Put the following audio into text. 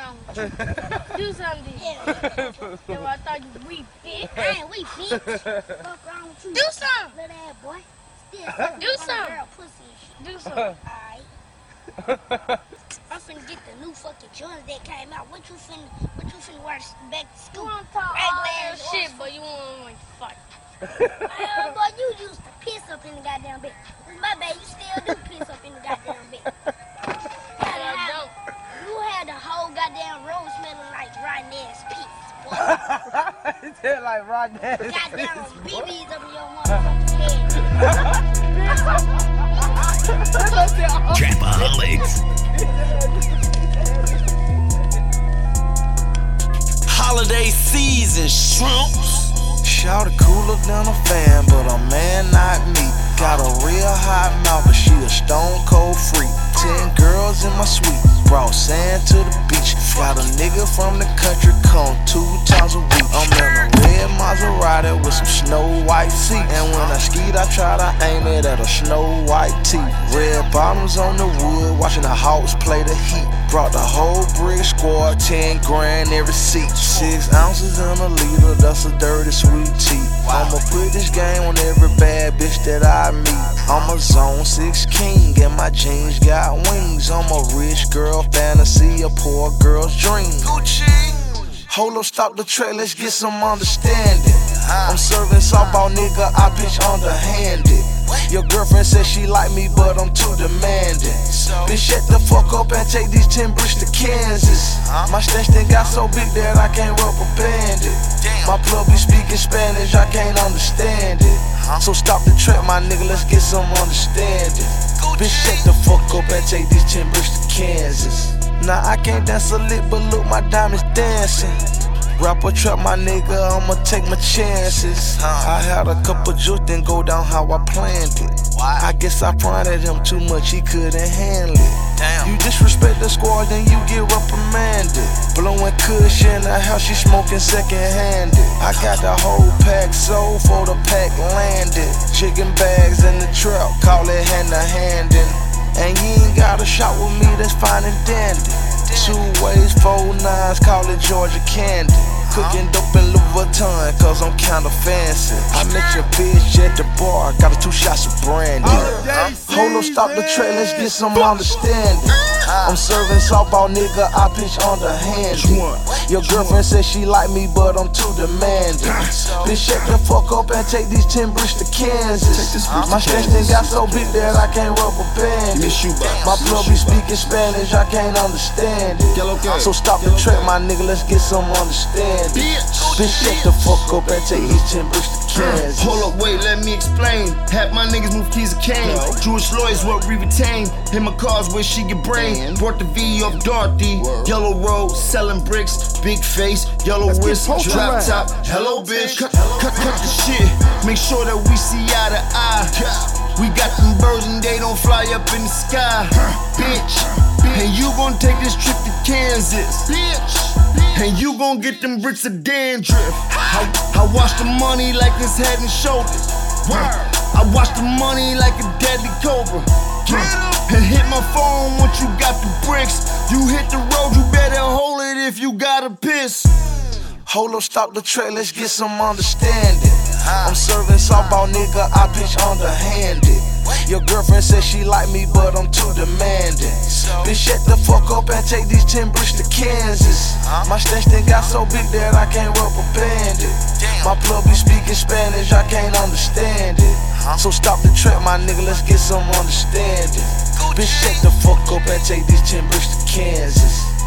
wrong with you? Do something. Yo, I thought you weak, bitch. I ain't weak, bitch. Fuck wrong with you? Do something. Little ass boy. Still sucking Do on something. girl pussy and shit. Do something. Alright. I'm finna get the new fucking Jordans that came out. What you finna, what you finna wear back to You school? want to talk all that ass shit, but you want to like fight. Man, boy, you used to piss up in the goddamn bed. My bad, you still do piss up in the goddamn whole goddamn room smelling like rotten ass piss, boy. He said like Rod Nash. Goddamn BBs up in your motherfucking head. Trapaholics. Holiday season shrimps. Shout it cooler than a fan, but a man not me. Got a real hot mouth, but she a stone cold freak. Ten girls in my suite, brought sand to the beach. Got a nigga from the country, come two Maserati with some snow white seats. And when I skied, I try to aim it at a snow white tee. Red bottoms on the wood, watching the Hawks play the Heat. Brought the whole brick squad, 10 grand every seat. Six ounces in a liter, that's a dirty sweet tea. I'ma put this game on every bad bitch that I meet. I'm a zone 6 king, and my jeans got wings. I'm a rich girl fantasy, a poor girl's dream. Gucci. Hold up, stop the track, let's get some understanding. I'm serving softball, nigga, I pitch underhanded. Your girlfriend says she like me, but I'm too demanding. Bitch, shut the fuck up and take these 10 bricks to Kansas. My stash thing got so big that I can't rubber band it. My plug be speaking Spanish, I can't understand it. So stop the track, my nigga, let's get some understanding. Bitch, shut the fuck up and take these 10 bricks to Kansas. Nah, I can't dance a lick, but look, my diamonds dancing. Rap or trap, my nigga, I'ma take my chances. I had a couple juice, then go down how I planned it. I guess I fronted him too much, he couldn't handle it. You disrespect the squad, then you get reprimanded. Blowing cushion, the house she smoking second handed. I got the whole pack sold for the pack landed. Chicken bags in the trap, call it hand to handing. And you ain't got a shot with me, that's fine and dandy. Two ways, four nines, call it Georgia candy. Cooking dope in Louis Vuitton, cause I'm kinda fancy. I met your bitch at the bar, got her two shots of brandy. Hold up, stop the track, let's get some understanding. I'm serving softball, nigga, I pitch underhanded. Your girlfriend says she like me, but I'm too demanding. Bitch, shut the fuck up and take these 10 bricks to Kansas. My stash thing got so big that I can't rubber band. My plug be speaking Spanish, I can't understand it. So stop the track, my nigga, let's get some understanding. Bitch, shut the fuck up and take these 10 bricks to Kansas. Hold up, wait, let me explain. Half my niggas move keys of cane. Jewish lawyers what we retain. Hit my cars where she get brain. Brought the V off Dorothy. Yellow road, selling bricks. Big face, yellow wrist, drop top. Hello, bitch. Cut, cut, cut the shit. Make sure that we see eye to eye. We got them birds and they don't fly up in the sky. Bitch. And you gon' take this trip to Kansas. Bitch. And you gon' get them bricks of dandruff. I, I wash the money like it's head and shoulders. I wash the money like a deadly cobra. And hit my phone once you got the bricks. You hit the road, you better hold it if you got a piss. Hold up, stop the track, let's get some understanding. I'm serving softball, nigga, I pitch underhanded. Your girlfriend says she like me, but I'm too demanding. Shut the fuck up and take these 10 bricks to Kansas. My stash thing got so big that I can't rubber band it. My plug be speaking Spanish, I can't understand it. So stop the track, my nigga, let's get some understanding. Bitch, shut the fuck up and take these 10 bricks to Kansas.